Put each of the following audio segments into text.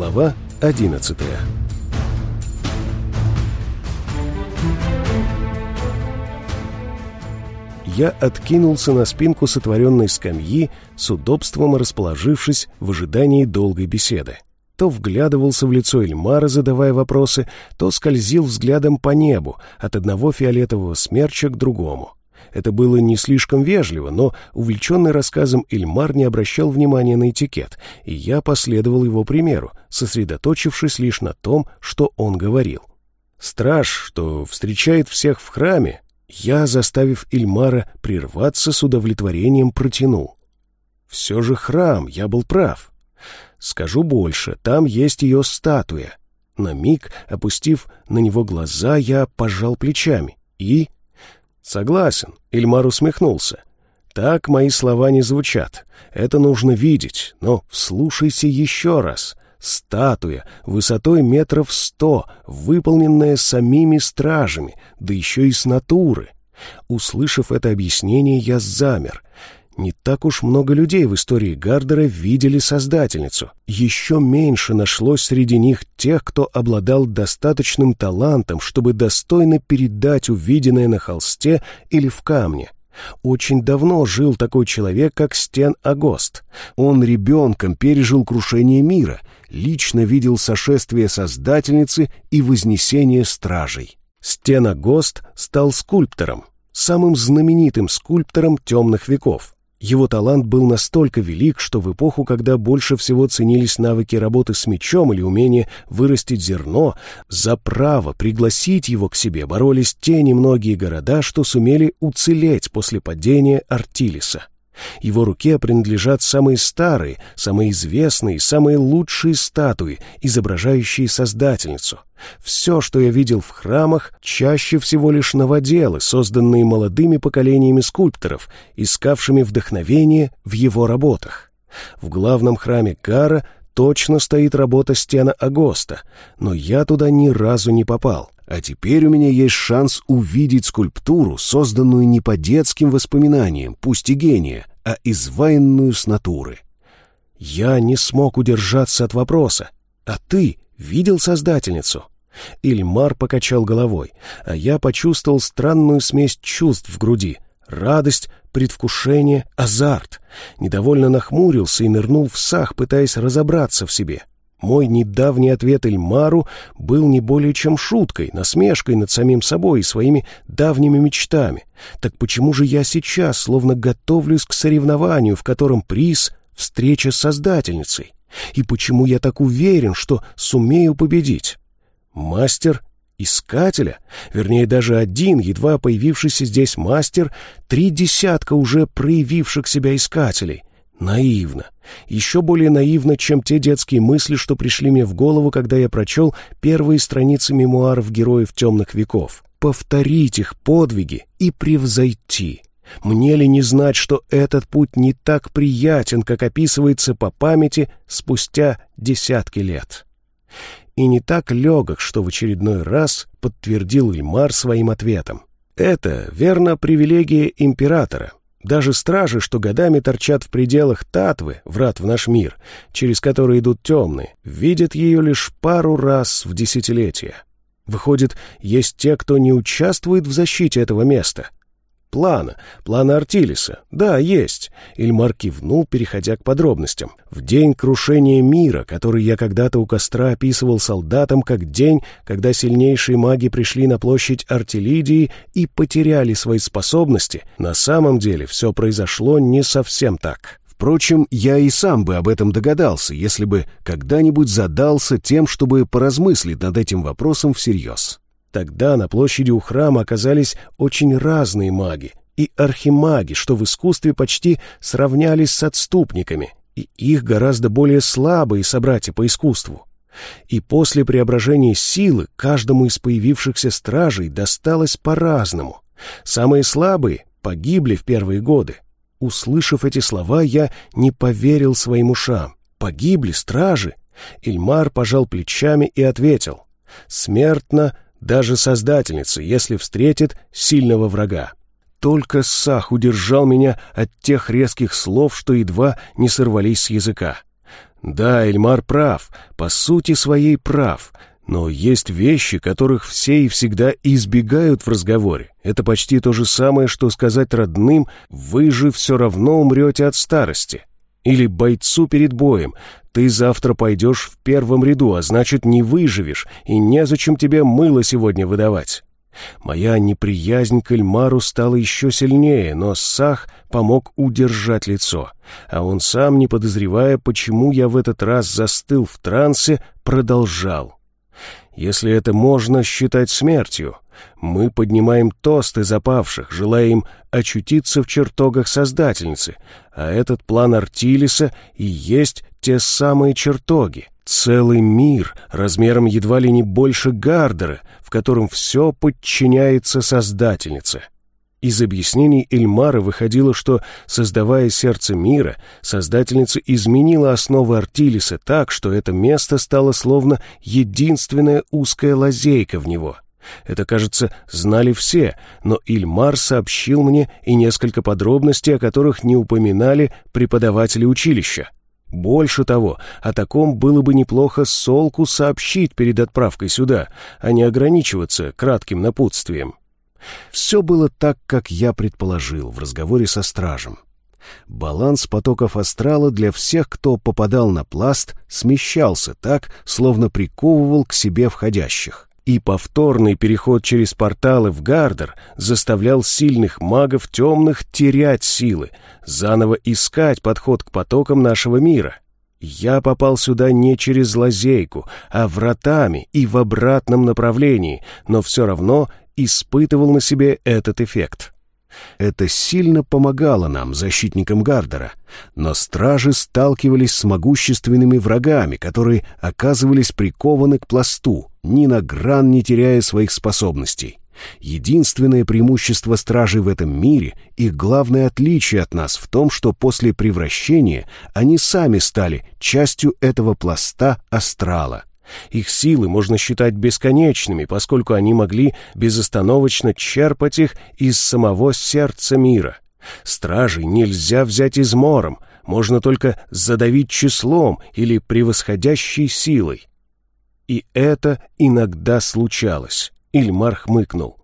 Глава 11 Я откинулся на спинку сотворенной скамьи, с удобством расположившись в ожидании долгой беседы. То вглядывался в лицо Эльмара, задавая вопросы, то скользил взглядом по небу, от одного фиолетового смерча к другому. Это было не слишком вежливо, но увлеченный рассказом Ильмар не обращал внимания на этикет, и я последовал его примеру, сосредоточившись лишь на том, что он говорил. Страж, что встречает всех в храме, я, заставив Ильмара прерваться с удовлетворением, протянул. Все же храм, я был прав. Скажу больше, там есть ее статуя. На миг, опустив на него глаза, я пожал плечами. И «Согласен», — Ильмар усмехнулся. «Так мои слова не звучат. Это нужно видеть, но вслушайся еще раз. Статуя высотой метров сто, выполненная самими стражами, да еще и с натуры». Услышав это объяснение, я замер — не так уж много людей в истории Гардера видели Создательницу. Еще меньше нашлось среди них тех, кто обладал достаточным талантом, чтобы достойно передать увиденное на холсте или в камне. Очень давно жил такой человек, как Стен Агост. Он ребенком пережил крушение мира, лично видел сошествие Создательницы и вознесение стражей. Стен Агост стал скульптором, самым знаменитым скульптором темных веков. Его талант был настолько велик, что в эпоху, когда больше всего ценились навыки работы с мечом или умение вырастить зерно, за право пригласить его к себе боролись те немногие города, что сумели уцелеть после падения Артилиса. Его руке принадлежат самые старые, самые известные, самые лучшие статуи, изображающие Создательницу. Все, что я видел в храмах, чаще всего лишь новоделы, созданные молодыми поколениями скульпторов, искавшими вдохновение в его работах. В главном храме Кара точно стоит работа стена Агоста, но я туда ни разу не попал. А теперь у меня есть шанс увидеть скульптуру, созданную не по детским воспоминаниям, пусть и гения, а изваянную с натуры. Я не смог удержаться от вопроса. «А ты видел Создательницу?» Ильмар покачал головой, а я почувствовал странную смесь чувств в груди. Радость, предвкушение, азарт. Недовольно нахмурился и нырнул в сах, пытаясь разобраться в себе. Мой недавний ответ Эльмару был не более чем шуткой, насмешкой над самим собой и своими давними мечтами. Так почему же я сейчас словно готовлюсь к соревнованию, в котором приз — встреча с Создательницей? И почему я так уверен, что сумею победить? Мастер искателя, вернее, даже один, едва появившийся здесь мастер, три десятка уже проявивших себя искателей. Наивно. Еще более наивно, чем те детские мысли, что пришли мне в голову, когда я прочел первые страницы мемуаров героев темных веков. Повторить их подвиги и превзойти. Мне ли не знать, что этот путь не так приятен, как описывается по памяти спустя десятки лет? И не так легок, что в очередной раз подтвердил Ильмар своим ответом. Это, верно, привилегия императора. Даже стражи, что годами торчат в пределах Татвы, врат в наш мир, через которые идут темные, видят ее лишь пару раз в десятилетие. Выходит, есть те, кто не участвует в защите этого места — Плана, плана Артилиса. Да, есть. Ильмар кивнул, переходя к подробностям. В день крушения мира, который я когда-то у костра описывал солдатам как день, когда сильнейшие маги пришли на площадь Артилидии и потеряли свои способности, на самом деле все произошло не совсем так. Впрочем, я и сам бы об этом догадался, если бы когда-нибудь задался тем, чтобы поразмыслить над этим вопросом всерьез. Тогда на площади у храма оказались очень разные маги и архимаги, что в искусстве почти сравнялись с отступниками, и их гораздо более слабые собратья по искусству. И после преображения силы каждому из появившихся стражей досталось по-разному. Самые слабые погибли в первые годы. Услышав эти слова, я не поверил своим ушам. Погибли стражи. Ильмар пожал плечами и ответил. «Смертно даже Создательница, если встретит сильного врага. Только Сах удержал меня от тех резких слов, что едва не сорвались с языка. Да, Эльмар прав, по сути своей прав, но есть вещи, которых все и всегда избегают в разговоре. Это почти то же самое, что сказать родным «вы же все равно умрете от старости». Или бойцу перед боем «ты завтра пойдешь в первом ряду, а значит не выживешь, и незачем тебе мыло сегодня выдавать». Моя неприязнь к Эльмару стала еще сильнее, но Сах помог удержать лицо. А он сам, не подозревая, почему я в этот раз застыл в трансе, продолжал. Если это можно считать смертью, мы поднимаем тосты запавших, желая им очутиться в чертогах Создательницы, а этот план Артилиса и есть те самые чертоги. Целый мир, размером едва ли не больше Гардера, в котором все подчиняется Создательнице. Из объяснений Эльмара выходило, что, создавая сердце мира, Создательница изменила основы Артилиса так, что это место стало словно единственная узкая лазейка в него. Это, кажется, знали все, но Ильмар сообщил мне и несколько подробностей, о которых не упоминали преподаватели училища. Больше того, о таком было бы неплохо Солку сообщить перед отправкой сюда, а не ограничиваться кратким напутствием. Все было так, как я предположил в разговоре со стражем. Баланс потоков астрала для всех, кто попадал на пласт, смещался так, словно приковывал к себе входящих и повторный переход через порталы в Гардер заставлял сильных магов темных терять силы, заново искать подход к потокам нашего мира. Я попал сюда не через лазейку, а вратами и в обратном направлении, но все равно испытывал на себе этот эффект. Это сильно помогало нам, защитникам Гардера, но стражи сталкивались с могущественными врагами, которые оказывались прикованы к пласту, ни на гран не теряя своих способностей. Единственное преимущество стражей в этом мире, их главное отличие от нас в том, что после превращения они сами стали частью этого пласта астрала. Их силы можно считать бесконечными, поскольку они могли безостановочно черпать их из самого сердца мира. Стражей нельзя взять измором, можно только задавить числом или превосходящей силой. И это иногда случалось. Ильмар хмыкнул.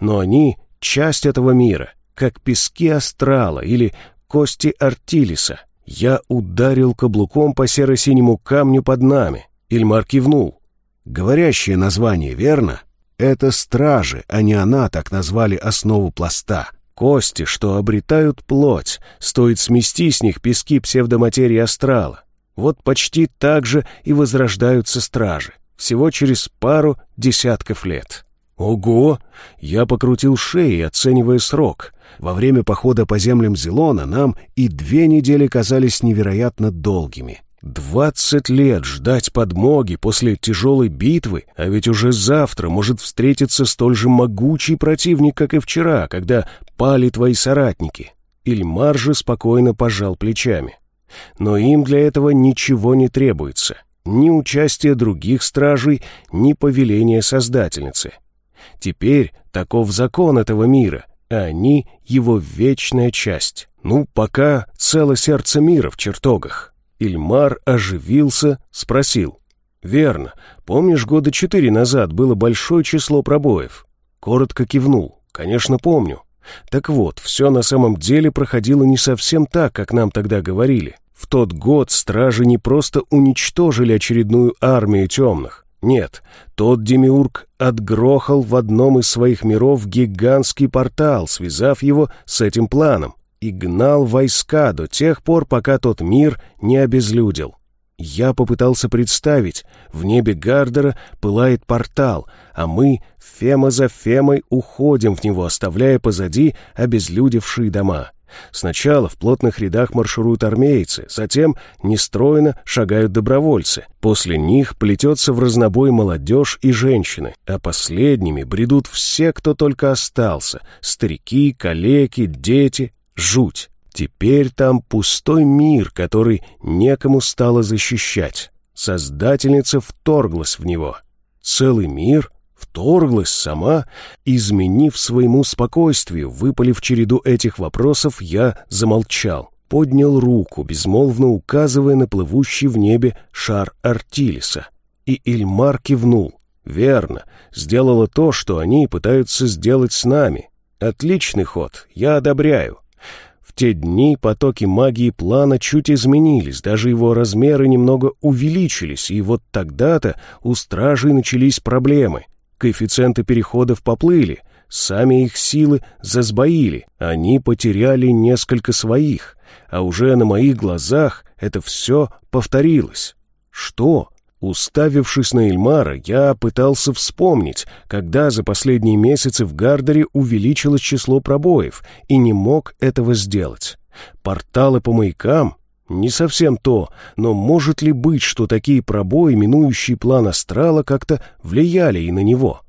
Но они — часть этого мира, как пески астрала или кости Артилиса. Я ударил каблуком по серо-синему камню под нами. Ильмар кивнул. Говорящее название, верно? Это стражи, а не она так назвали основу пласта. Кости, что обретают плоть, стоит смести с них пески псевдоматерии астрала. Вот почти так же и возрождаются стражи, всего через пару десятков лет. Ого! Я покрутил шеи, оценивая срок. Во время похода по землям Зелона нам и две недели казались невероятно долгими. Двадцать лет ждать подмоги после тяжелой битвы, а ведь уже завтра может встретиться столь же могучий противник, как и вчера, когда пали твои соратники. Ильмар же спокойно пожал плечами. Но им для этого ничего не требуется. Ни участия других стражей, ни повеления Создательницы. Теперь таков закон этого мира, а они — его вечная часть. Ну, пока цело сердце мира в чертогах. Ильмар оживился, спросил. «Верно. Помнишь, года четыре назад было большое число пробоев?» Коротко кивнул. «Конечно, помню. Так вот, все на самом деле проходило не совсем так, как нам тогда говорили. В тот год стражи не просто уничтожили очередную армию темных. Нет, тот демиург отгрохал в одном из своих миров гигантский портал, связав его с этим планом и гнал войска до тех пор, пока тот мир не обезлюдил. Я попытался представить, в небе Гардера пылает портал, а мы, Фема за Фемой, уходим в него, оставляя позади обезлюдевшие дома. Сначала в плотных рядах маршируют армейцы, затем нестройно шагают добровольцы. После них плетется в разнобой молодежь и женщины, а последними бредут все, кто только остался — старики, калеки, дети, Жуть. Теперь там пустой мир, который некому стало защищать. Создательница вторглась в него. Целый мир вторглась сама, изменив своему спокойствию, выпалив череду этих вопросов, я замолчал. поднял руку, безмолвно указывая на плывущий в небе шар Артилиса. И Ильмар кивнул. «Верно. Сделала то, что они пытаются сделать с нами. Отличный ход. Я одобряю те дни потоки магии плана чуть изменились, даже его размеры немного увеличились, и вот тогда-то у стражей начались проблемы. Коэффициенты переходов поплыли, сами их силы засбоили, они потеряли несколько своих, а уже на моих глазах это все повторилось. Что? Уставившись на Эльмара, я пытался вспомнить, когда за последние месяцы в Гардере увеличилось число пробоев, и не мог этого сделать. Порталы по маякам? Не совсем то, но может ли быть, что такие пробои, минующие план астрала, как-то влияли и на него?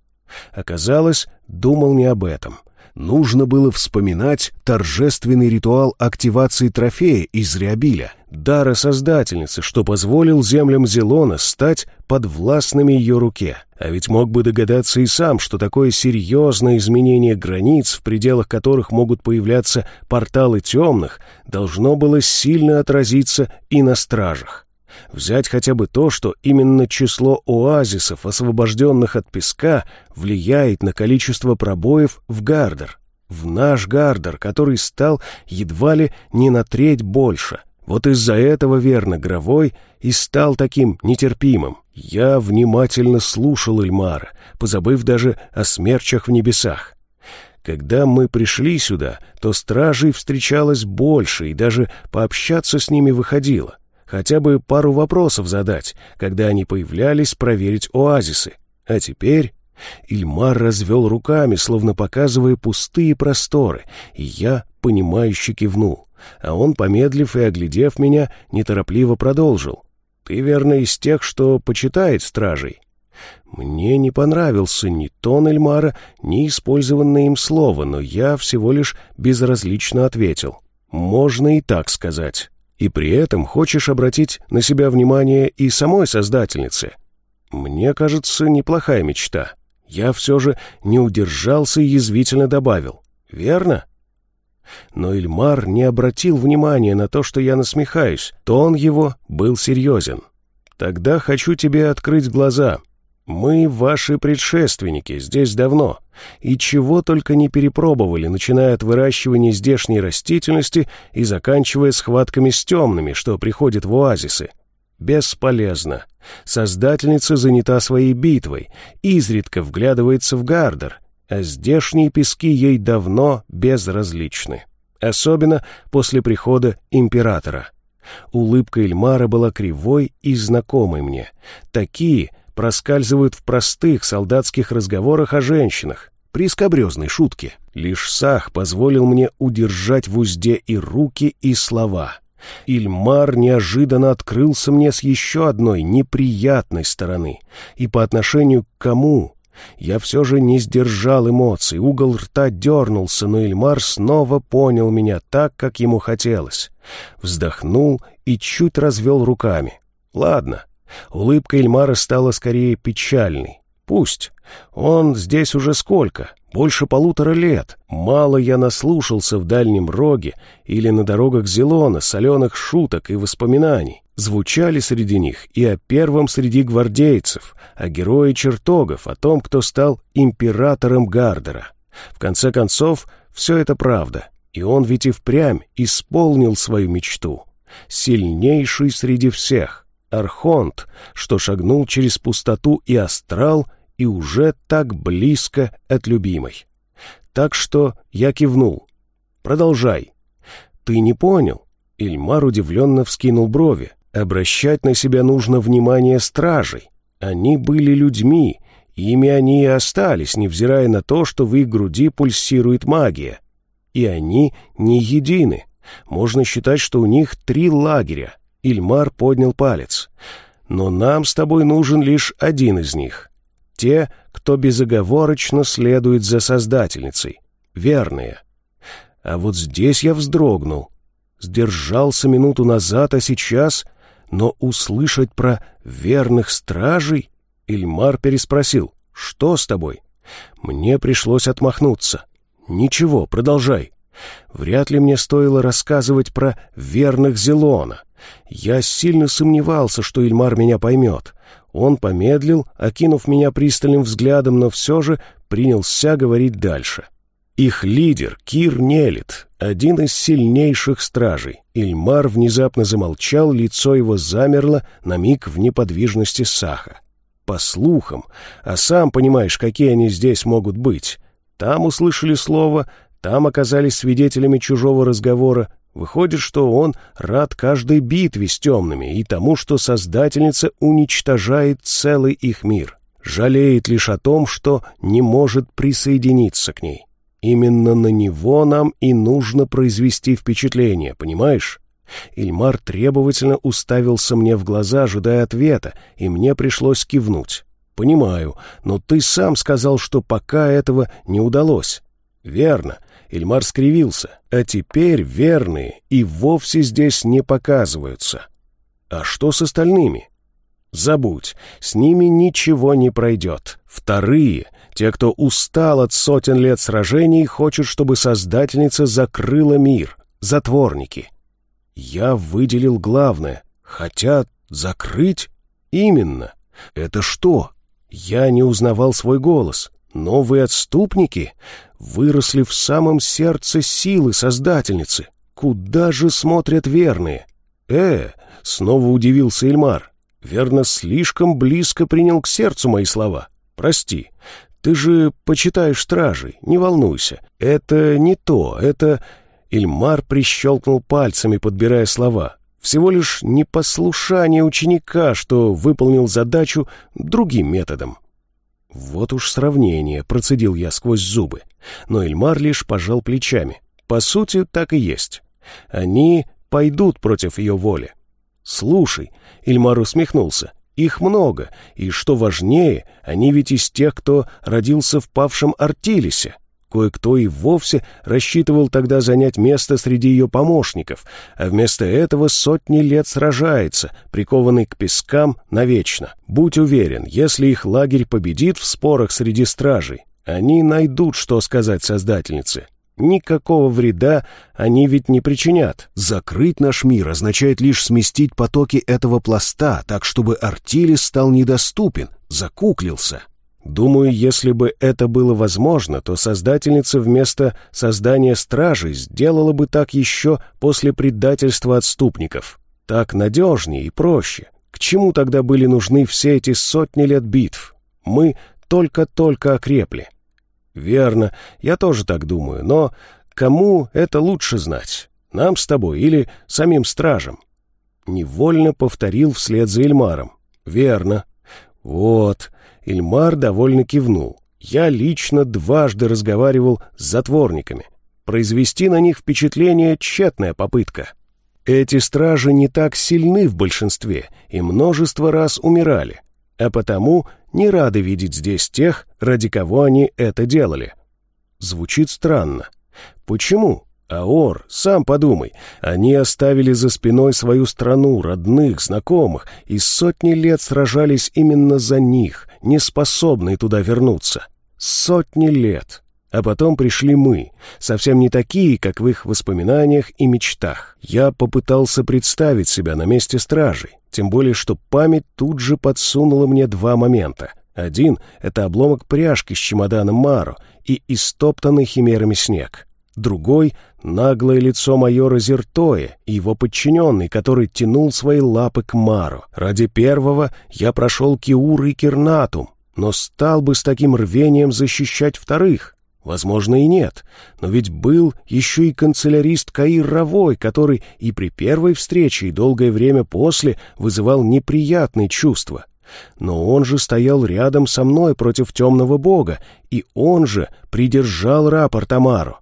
Оказалось, думал не об этом нужно было вспоминать торжественный ритуал активации трофея из Риабиля, дара Создательницы, что позволил землям Зелона стать подвластными ее руке. А ведь мог бы догадаться и сам, что такое серьезное изменение границ, в пределах которых могут появляться порталы темных, должно было сильно отразиться и на стражах. Взять хотя бы то, что именно число оазисов, освобожденных от песка, влияет на количество пробоев в Гардер. В наш Гардер, который стал едва ли не на треть больше. Вот из-за этого, верно, Гровой и стал таким нетерпимым. Я внимательно слушал Эльмара, позабыв даже о смерчах в небесах. Когда мы пришли сюда, то стражей встречалось больше, и даже пообщаться с ними выходило хотя бы пару вопросов задать, когда они появлялись проверить оазисы. А теперь... Ильмар развел руками, словно показывая пустые просторы, и я, понимающе кивнул. А он, помедлив и оглядев меня, неторопливо продолжил. «Ты, верно, из тех, что почитает стражей?» Мне не понравился ни тон Эльмара, ни использованное им слово, но я всего лишь безразлично ответил. «Можно и так сказать» и при этом хочешь обратить на себя внимание и самой создательницы. Мне кажется, неплохая мечта. Я все же не удержался и язвительно добавил. Верно? Но Ильмар не обратил внимания на то, что я насмехаюсь. Тон его был серьезен. Тогда хочу тебе открыть глаза. Мы ваши предшественники, здесь давно, и чего только не перепробовали, начиная от выращивания здешней растительности и заканчивая схватками с темными, что приходят в оазисы. Бесполезно. Создательница занята своей битвой, изредка вглядывается в Гардер, а здешние пески ей давно безразличны. Особенно после прихода императора. Улыбка Эльмара была кривой и знакомой мне. Такие, проскальзывают в простых солдатских разговорах о женщинах, при скобрезной шутке. Лишь Сах позволил мне удержать в узде и руки, и слова. Ильмар неожиданно открылся мне с еще одной неприятной стороны. И по отношению к кому? Я все же не сдержал эмоций, угол рта дернулся, но Ильмар снова понял меня так, как ему хотелось. Вздохнул и чуть развел руками. «Ладно, Улыбка Эльмара стала скорее печальной. Пусть. Он здесь уже сколько? Больше полутора лет. Мало я наслушался в Дальнем Роге или на дорогах Зелона соленых шуток и воспоминаний. Звучали среди них и о первом среди гвардейцев, о герое чертогов, о том, кто стал императором Гардера. В конце концов, все это правда, и он ведь и впрямь исполнил свою мечту. Сильнейший среди всех — Архонт, что шагнул через пустоту и астрал и уже так близко от любимой. Так что я кивнул. «Продолжай». «Ты не понял?» Ильмар удивленно вскинул брови. «Обращать на себя нужно внимание стражей. Они были людьми, ими они и остались, невзирая на то, что в их груди пульсирует магия. И они не едины. Можно считать, что у них три лагеря, Ильмар поднял палец. «Но нам с тобой нужен лишь один из них. Те, кто безоговорочно следует за Создательницей. Верные. А вот здесь я вздрогнул. Сдержался минуту назад, а сейчас... Но услышать про верных стражей... Ильмар переспросил. «Что с тобой?» Мне пришлось отмахнуться. «Ничего, продолжай». Вряд ли мне стоило рассказывать про верных Зелона. Я сильно сомневался, что Ильмар меня поймет. Он помедлил, окинув меня пристальным взглядом, но все же принялся говорить дальше. Их лидер, Кир Нелит, один из сильнейших стражей. Ильмар внезапно замолчал, лицо его замерло на миг в неподвижности Саха. По слухам, а сам понимаешь, какие они здесь могут быть. Там услышали слово, там оказались свидетелями чужого разговора, Выходит, что он рад каждой битве с темными и тому, что Создательница уничтожает целый их мир. Жалеет лишь о том, что не может присоединиться к ней. Именно на него нам и нужно произвести впечатление, понимаешь? Ильмар требовательно уставился мне в глаза, ожидая ответа, и мне пришлось кивнуть. «Понимаю, но ты сам сказал, что пока этого не удалось». «Верно. Ильмар скривился. «А теперь верные и вовсе здесь не показываются. А что с остальными?» «Забудь, с ними ничего не пройдет. Вторые, те, кто устал от сотен лет сражений, хочет, чтобы Создательница закрыла мир. Затворники». Я выделил главное. Хотят закрыть? Именно. Это что? Я не узнавал свой голос. Новые отступники? выросли в самом сердце силы Создательницы. Куда же смотрят верные? Э, снова удивился Эльмар. Верно, слишком близко принял к сердцу мои слова. Прости. Ты же почитаешь стражей, не волнуйся. Это не то, это... Ильмар прищелкнул пальцами, подбирая слова. Всего лишь непослушание ученика, что выполнил задачу другим методом. «Вот уж сравнение», — процедил я сквозь зубы. Но Эльмар лишь пожал плечами. «По сути, так и есть. Они пойдут против ее воли». «Слушай», — Ильмар усмехнулся, — «их много, и, что важнее, они ведь из тех, кто родился в павшем Артилисе. Кое-кто и вовсе рассчитывал тогда занять место среди ее помощников, а вместо этого сотни лет сражается, прикованный к пескам навечно. Будь уверен, если их лагерь победит в спорах среди стражей, они найдут, что сказать Создательнице. Никакого вреда они ведь не причинят. Закрыть наш мир означает лишь сместить потоки этого пласта, так чтобы Артилис стал недоступен, закуклился. Думаю, если бы это было возможно, то создательница вместо создания стражей сделала бы так еще после предательства отступников. Так надежнее и проще. К чему тогда были нужны все эти сотни лет битв? Мы только-только окрепли. Верно, я тоже так думаю, но кому это лучше знать? Нам с тобой или самим стражам? Невольно повторил вслед за Эльмаром. Верно. Вот, Ильмар довольно кивнул. Я лично дважды разговаривал с затворниками. Произвести на них впечатление — тщетная попытка. Эти стражи не так сильны в большинстве и множество раз умирали, а потому не рады видеть здесь тех, ради кого они это делали. Звучит странно. Почему? Аор, сам подумай, они оставили за спиной свою страну, родных, знакомых, и сотни лет сражались именно за них, не способные туда вернуться. Сотни лет. А потом пришли мы, совсем не такие, как в их воспоминаниях и мечтах. Я попытался представить себя на месте стражей, тем более что память тут же подсунула мне два момента. Один — это обломок пряжки с чемоданом Маро и истоптанный химерами снег. Другой — наглое лицо майора Зертоя и его подчиненный, который тянул свои лапы к Мару. Ради первого я прошел Киур и Кирнатум, но стал бы с таким рвением защищать вторых. Возможно, и нет, но ведь был еще и канцелярист Каир Равой, который и при первой встрече, и долгое время после вызывал неприятные чувства. Но он же стоял рядом со мной против темного бога, и он же придержал рапорт Амару.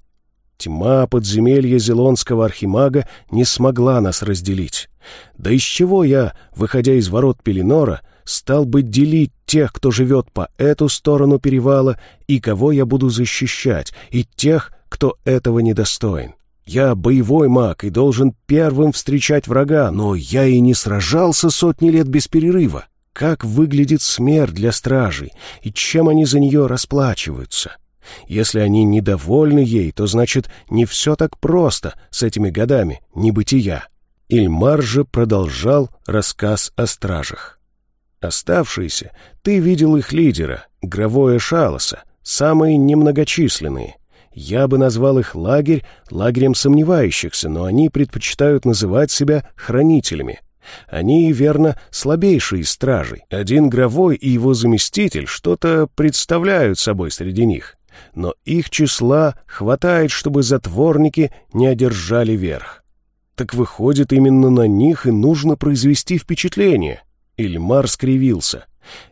Тьма подземелья Зелонского архимага не смогла нас разделить. Да из чего я, выходя из ворот Пеленора, стал бы делить тех, кто живет по эту сторону перевала, и кого я буду защищать, и тех, кто этого недостоин? Я боевой маг и должен первым встречать врага, но я и не сражался сотни лет без перерыва. Как выглядит смерть для стражей, и чем они за нее расплачиваются?» Если они недовольны ей, то значит не все так просто с этими годами небытия. Ильмар же продолжал рассказ о стражах. Оставшиеся, ты видел их лидера, Гровое Шалоса, самые немногочисленные. Я бы назвал их лагерь лагерем сомневающихся, но они предпочитают называть себя хранителями. Они, верно, слабейшие из стражей. Один Гровой и его заместитель что-то представляют собой среди них. Но их числа хватает, чтобы затворники не одержали верх. Так выходит, именно на них и нужно произвести впечатление. Ильмар скривился.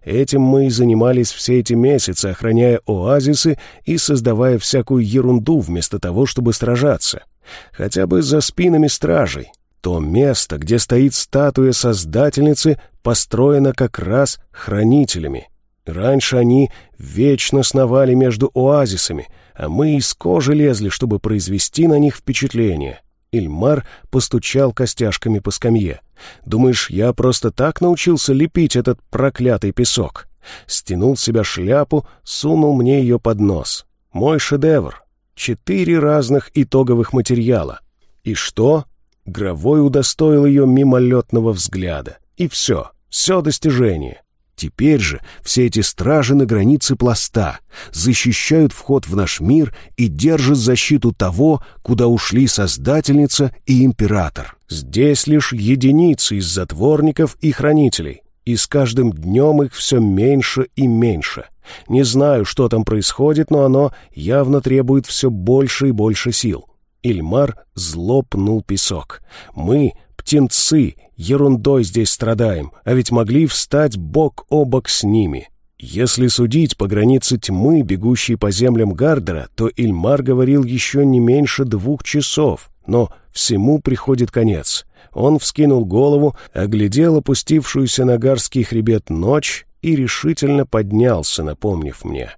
Этим мы и занимались все эти месяцы, охраняя оазисы и создавая всякую ерунду вместо того, чтобы сражаться. Хотя бы за спинами стражей. То место, где стоит статуя Создательницы, построено как раз хранителями. Раньше они вечно сновали между оазисами, а мы из кожи лезли, чтобы произвести на них впечатление. Ильмар постучал костяшками по скамье. «Думаешь, я просто так научился лепить этот проклятый песок?» Стянул себя шляпу, сунул мне ее под нос. «Мой шедевр. Четыре разных итоговых материала. И что?» Гровой удостоил ее мимолетного взгляда. И все, все достижение. Теперь же все эти стражи на границе пласта защищают вход в наш мир и держат защиту того, куда ушли Создательница и Император. Здесь лишь единицы из затворников и хранителей, и с каждым днем их все меньше и меньше. Не знаю, что там происходит, но оно явно требует все больше и больше сил. Ильмар зло пнул песок. Мы, птенцы, ерундой здесь страдаем, а ведь могли встать бок о бок с ними. Если судить по границе тьмы, бегущей по землям Гардера, то Ильмар говорил еще не меньше двух часов, но всему приходит конец. Он вскинул голову, оглядел опустившуюся на гарский хребет ночь и решительно поднялся, напомнив мне.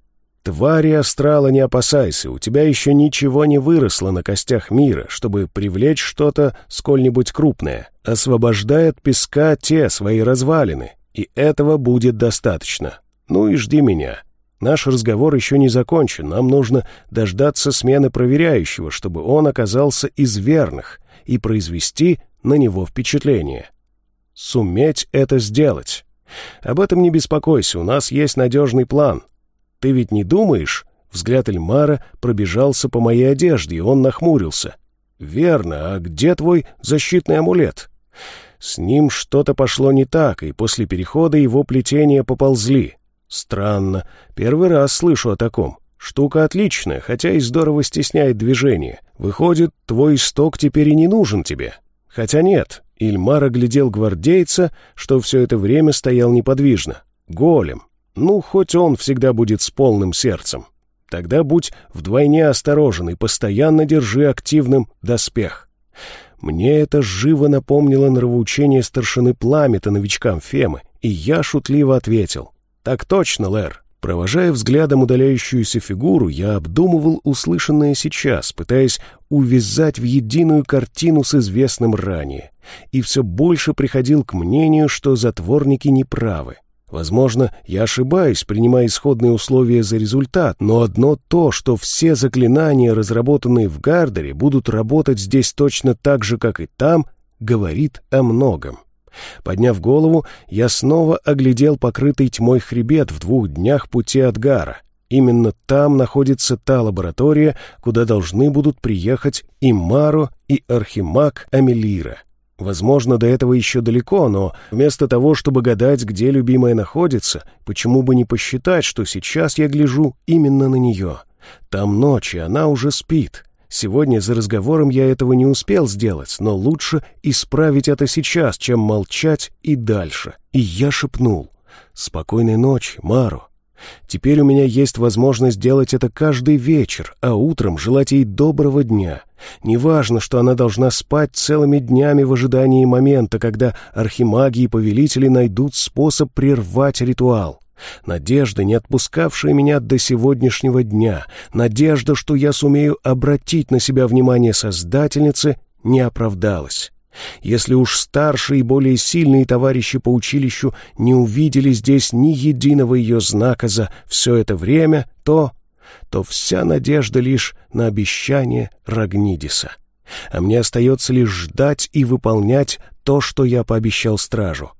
«Твари астрала, не опасайся, у тебя еще ничего не выросло на костях мира, чтобы привлечь что-то сколь-нибудь крупное. Освобождай от песка те свои развалины, и этого будет достаточно. Ну и жди меня. Наш разговор еще не закончен, нам нужно дождаться смены проверяющего, чтобы он оказался из верных, и произвести на него впечатление. Суметь это сделать. Об этом не беспокойся, у нас есть надежный план». Ты ведь не думаешь?» Взгляд Эльмара пробежался по моей одежде, и он нахмурился. «Верно, а где твой защитный амулет?» С ним что-то пошло не так, и после перехода его плетения поползли. Странно, первый раз слышу о таком. Штука отличная, хотя и здорово стесняет движение. Выходит, твой исток теперь и не нужен тебе. Хотя нет, Ильмар оглядел гвардейца, что все это время стоял неподвижно. Голем. Ну, хоть он всегда будет с полным сердцем. Тогда будь вдвойне осторожен и постоянно держи активным доспех. Мне это живо напомнило нравоучение старшины Пламета новичкам Фемы, и я шутливо ответил. «Так точно, Лэр». Провожая взглядом удаляющуюся фигуру, я обдумывал услышанное сейчас, пытаясь увязать в единую картину с известным ранее, и все больше приходил к мнению, что затворники неправы. Возможно, я ошибаюсь, принимая исходные условия за результат, но одно то, что все заклинания, разработанные в Гардере, будут работать здесь точно так же, как и там, говорит о многом. Подняв голову, я снова оглядел покрытый тьмой хребет в двух днях пути от Гара. Именно там находится та лаборатория, куда должны будут приехать и Маро, и Архимаг Амелира. Возможно, до этого еще далеко, но вместо того, чтобы гадать, где любимая находится, почему бы не посчитать, что сейчас я гляжу именно на нее? Там ночь, и она уже спит. Сегодня за разговором я этого не успел сделать, но лучше исправить это сейчас, чем молчать и дальше. И я шепнул. «Спокойной ночи, Мару». Теперь у меня есть возможность делать это каждый вечер, а утром желать ей доброго дня. Неважно, что она должна спать целыми днями в ожидании момента, когда архимаги и повелители найдут способ прервать ритуал. Надежда, не отпускавшая меня до сегодняшнего дня, надежда, что я сумею обратить на себя внимание Создательницы, не оправдалась. Если уж старшие и более сильные товарищи по училищу не увидели здесь ни единого ее знака за все это время, то то вся надежда лишь на обещание Рагнидиса. А мне остается лишь ждать и выполнять то, что я пообещал стражу.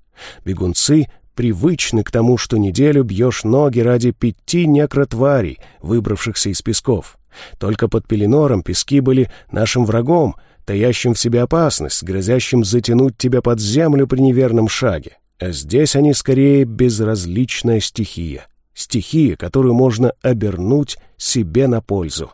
Бегунцы привычны к тому, что неделю бьешь ноги ради пяти некротварей, выбравшихся из песков. Только под Пеленором пески были нашим врагом, таящим в себе опасность, грозящим затянуть тебя под землю при неверном шаге. А здесь они скорее безразличная стихия. Стихия, которую можно обернуть себе на пользу.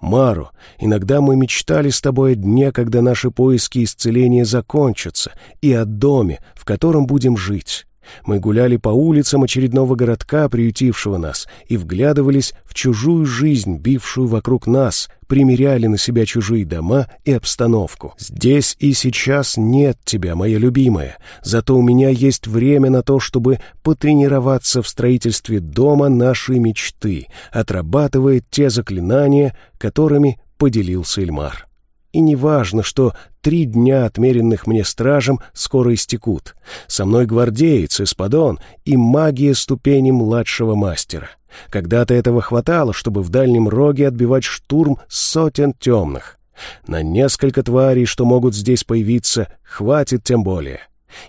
Мару, иногда мы мечтали с тобой о дне, когда наши поиски исцеления закончатся, и о доме, в котором будем жить. Мы гуляли по улицам очередного городка, приютившего нас, и вглядывались в чужую жизнь, бившую вокруг нас, примеряли на себя чужие дома и обстановку. Здесь и сейчас нет тебя, моя любимая, зато у меня есть время на то, чтобы потренироваться в строительстве дома нашей мечты, отрабатывая те заклинания, которыми поделился Эльмар. И не важно, что три дня, отмеренных мне стражем, скоро истекут. Со мной гвардеец, эспадон и магия ступени младшего мастера. Когда-то этого хватало, чтобы в дальнем роге отбивать штурм сотен темных. На несколько тварей, что могут здесь появиться, хватит тем более.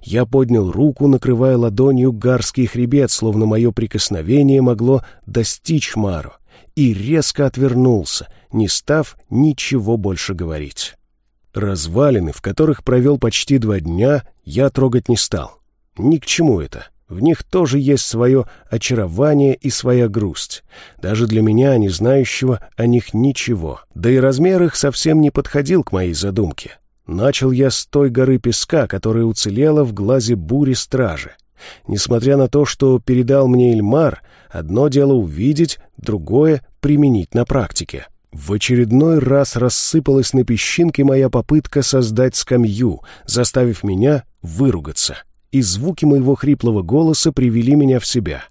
Я поднял руку, накрывая ладонью гарский хребет, словно мое прикосновение могло достичь Мару, и резко отвернулся — не став ничего больше говорить. Развалины, в которых провел почти два дня, я трогать не стал. Ни к чему это. В них тоже есть свое очарование и своя грусть. Даже для меня, не знающего о них ничего. Да и размер их совсем не подходил к моей задумке. Начал я с той горы песка, которая уцелела в глазе бури стражи. Несмотря на то, что передал мне Эльмар, одно дело увидеть, другое — применить на практике. В очередной раз рассыпалась на песчинки моя попытка создать скамью, заставив меня выругаться. И звуки моего хриплого голоса привели меня в себя.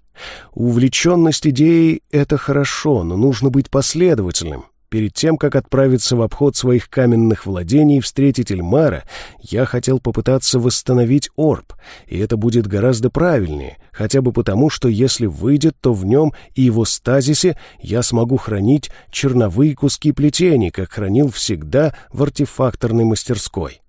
Увлеченность идеей — это хорошо, но нужно быть последовательным. Перед тем, как отправиться в обход своих каменных владений и встретить Эльмара, я хотел попытаться восстановить орб, и это будет гораздо правильнее, хотя бы потому, что если выйдет, то в нем и его стазисе я смогу хранить черновые куски плетений, как хранил всегда в артефакторной мастерской.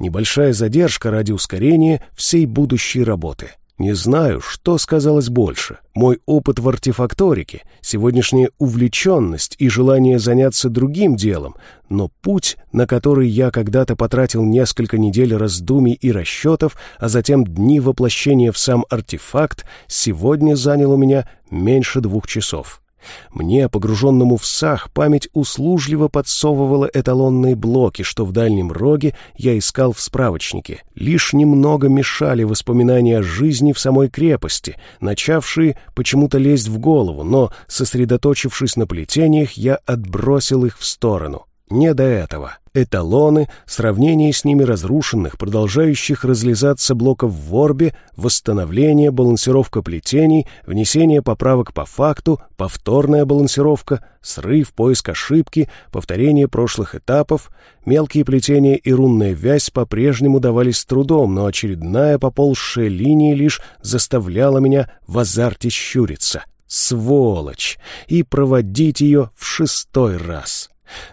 Небольшая задержка ради ускорения всей будущей работы. Не знаю, что сказалось больше. Мой опыт в артефакторике, сегодняшняя увлеченность и желание заняться другим делом, но путь, на который я когда-то потратил несколько недель раздумий и расчетов, а затем дни воплощения в сам артефакт, сегодня занял у меня меньше двух часов. Мне, погруженному в сах, память услужливо подсовывала эталонные блоки, что в дальнем роге я искал в справочнике. Лишь немного мешали воспоминания о жизни в самой крепости, начавшие почему-то лезть в голову, но, сосредоточившись на плетениях, я отбросил их в сторону. Не до этого. Эталоны, сравнение с ними разрушенных, продолжающих разлезаться блоков в ворбе, восстановление, балансировка плетений, внесение поправок по факту, повторная балансировка, срыв, поиск ошибки, повторение прошлых этапов, мелкие плетения и рунная вязь по-прежнему давались с трудом, но очередная поползшая линия лишь заставляла меня в азарте щуриться. Сволочь! И проводить ее в шестой раз.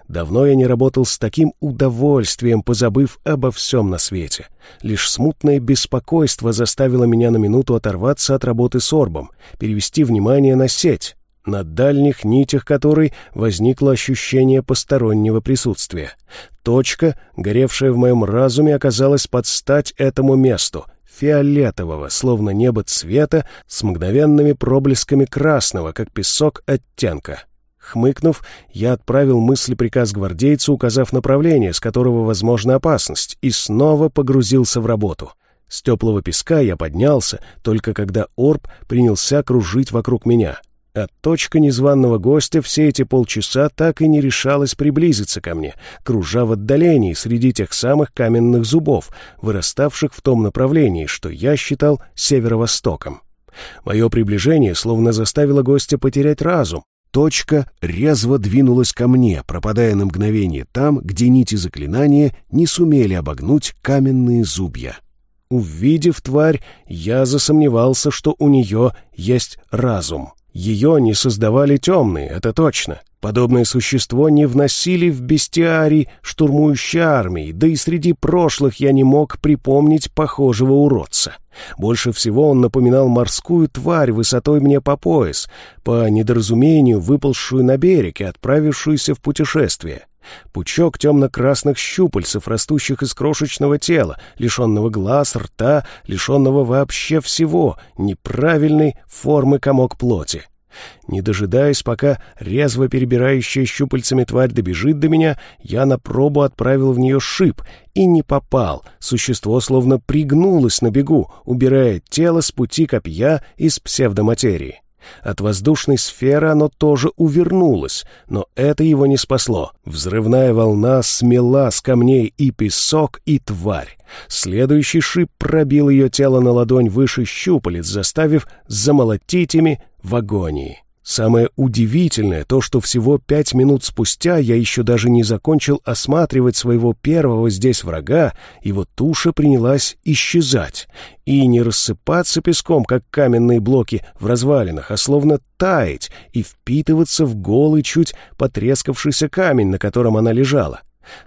Давно я не работал с таким удовольствием, позабыв обо всем на свете. Лишь смутное беспокойство заставило меня на минуту оторваться от работы с орбом, перевести внимание на сеть, на дальних нитях которой возникло ощущение постороннего присутствия. Точка, горевшая в моем разуме, оказалась под стать этому месту, фиолетового, словно небо цвета, с мгновенными проблесками красного, как песок оттенка. Хмыкнув, я отправил мысли приказ гвардейцу, указав направление, с которого возможна опасность, и снова погрузился в работу. С теплого песка я поднялся, только когда орб принялся кружить вокруг меня. А точка незваного гостя все эти полчаса так и не решалась приблизиться ко мне, кружа в отдалении среди тех самых каменных зубов, выраставших в том направлении, что я считал северо-востоком. Мое приближение словно заставило гостя потерять разум, Точка резво двинулась ко мне, пропадая на мгновение там, где нити заклинания не сумели обогнуть каменные зубья. Увидев тварь, я засомневался, что у нее есть разум. Ее не создавали темные, это точно. Подобное существо не вносили в бестиарий штурмующей армии, да и среди прошлых я не мог припомнить похожего уродца. Больше всего он напоминал морскую тварь высотой мне по пояс, по недоразумению выползшую на берег и отправившуюся в путешествие. Пучок темно-красных щупальцев, растущих из крошечного тела, лишенного глаз, рта, лишенного вообще всего, неправильной формы комок плоти. Не дожидаясь, пока резво перебирающая щупальцами тварь добежит до меня, я на пробу отправил в нее шип и не попал. Существо словно пригнулось на бегу, убирая тело с пути копья из псевдоматерии. От воздушной сферы оно тоже увернулось, но это его не спасло. Взрывная волна смела с камней и песок, и тварь. Следующий шип пробил ее тело на ладонь выше щупалец, заставив замолотить ими в агонии. Самое удивительное то, что всего пять минут спустя я еще даже не закончил осматривать своего первого здесь врага, его туша принялась исчезать и не рассыпаться песком, как каменные блоки в развалинах, а словно таять и впитываться в голый, чуть потрескавшийся камень, на котором она лежала.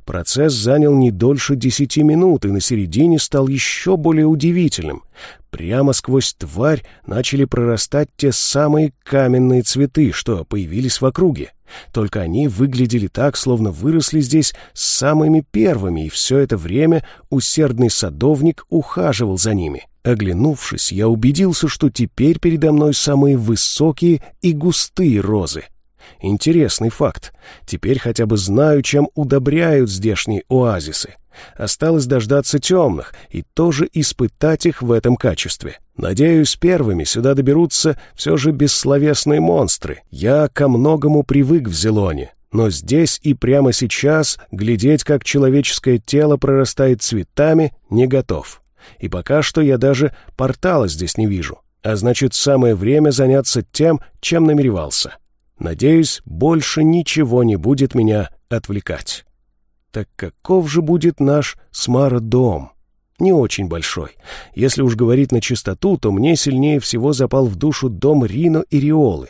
Процесс занял не дольше десяти минут и на середине стал еще более удивительным. Прямо сквозь тварь начали прорастать те самые каменные цветы, что появились в округе. Только они выглядели так, словно выросли здесь самыми первыми, и все это время усердный садовник ухаживал за ними. Оглянувшись, я убедился, что теперь передо мной самые высокие и густые розы — Интересный факт. Теперь хотя бы знаю, чем удобряют здешние оазисы. Осталось дождаться темных и тоже испытать их в этом качестве. Надеюсь, первыми сюда доберутся все же бессловесные монстры. Я ко многому привык в Зелоне. Но здесь и прямо сейчас глядеть, как человеческое тело прорастает цветами, не готов. И пока что я даже портала здесь не вижу. А значит, самое время заняться тем, чем намеревался. Надеюсь, больше ничего не будет меня отвлекать. Так каков же будет наш смара-дом? Не очень большой. Если уж говорить на чистоту, то мне сильнее всего запал в душу дом Рино и Риолы.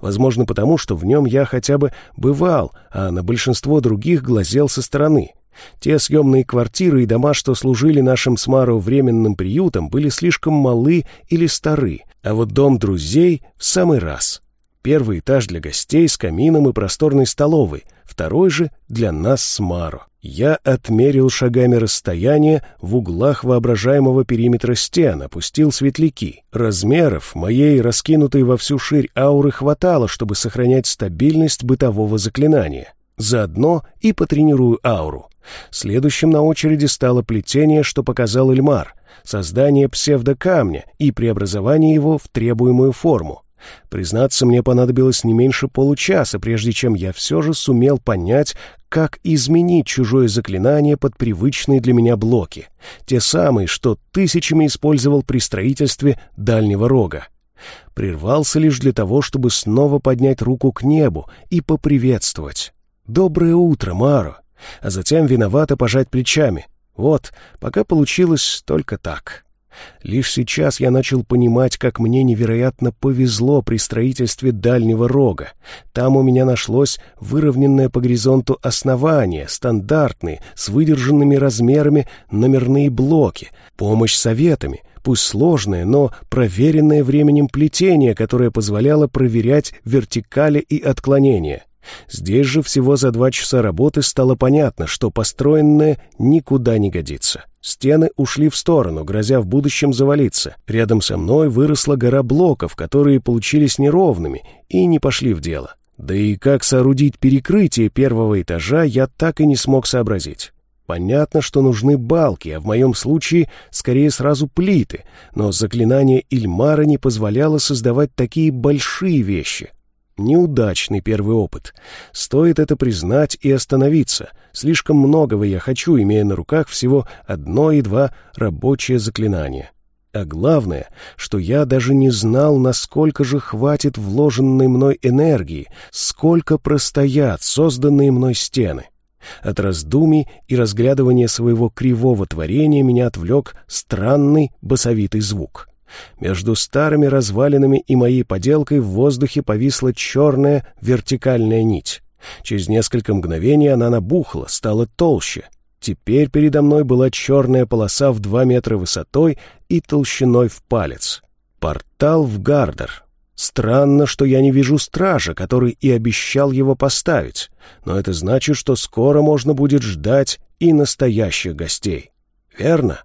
Возможно, потому что в нем я хотя бы бывал, а на большинство других глазел со стороны. Те съемные квартиры и дома, что служили нашим Смару временным приютом, были слишком малы или стары, а вот дом друзей в самый раз. Первый этаж для гостей с камином и просторной столовой, второй же для нас с Маро. Я отмерил шагами расстояние в углах воображаемого периметра стен, опустил светляки. Размеров моей раскинутой во всю ширь ауры хватало, чтобы сохранять стабильность бытового заклинания. Заодно и потренирую ауру. Следующим на очереди стало плетение, что показал Эльмар, создание псевдокамня и преобразование его в требуемую форму. Признаться, мне понадобилось не меньше получаса, прежде чем я все же сумел понять, как изменить чужое заклинание под привычные для меня блоки, те самые, что тысячами использовал при строительстве дальнего рога. Прервался лишь для того, чтобы снова поднять руку к небу и поприветствовать. «Доброе утро, Маро!» А затем виновато пожать плечами. Вот, пока получилось только так. Лишь сейчас я начал понимать, как мне невероятно повезло при строительстве дальнего рога. Там у меня нашлось выровненное по горизонту основание, стандартные, с выдержанными размерами номерные блоки, помощь советами, пусть сложное, но проверенное временем плетение, которое позволяло проверять вертикали и отклонения. Здесь же всего за два часа работы стало понятно, что построенное никуда не годится. Стены ушли в сторону, грозя в будущем завалиться. Рядом со мной выросла гора блоков, которые получились неровными и не пошли в дело. Да и как соорудить перекрытие первого этажа, я так и не смог сообразить. Понятно, что нужны балки, а в моем случае скорее сразу плиты, но заклинание Ильмара не позволяло создавать такие большие вещи. Неудачный первый опыт. Стоит это признать и остановиться. Слишком многого я хочу, имея на руках всего одно и два рабочие заклинания. А главное, что я даже не знал, насколько же хватит вложенной мной энергии, сколько простоят созданные мной стены. От раздумий и разглядывания своего кривого творения меня отвлек странный басовитый звук. Между старыми развалинами и моей поделкой в воздухе повисла черная вертикальная нить. Через несколько мгновений она набухла, стала толще. Теперь передо мной была черная полоса в два метра высотой и толщиной в палец. Портал в Гардер. Странно, что я не вижу стража, который и обещал его поставить, но это значит, что скоро можно будет ждать и настоящих гостей. Верно?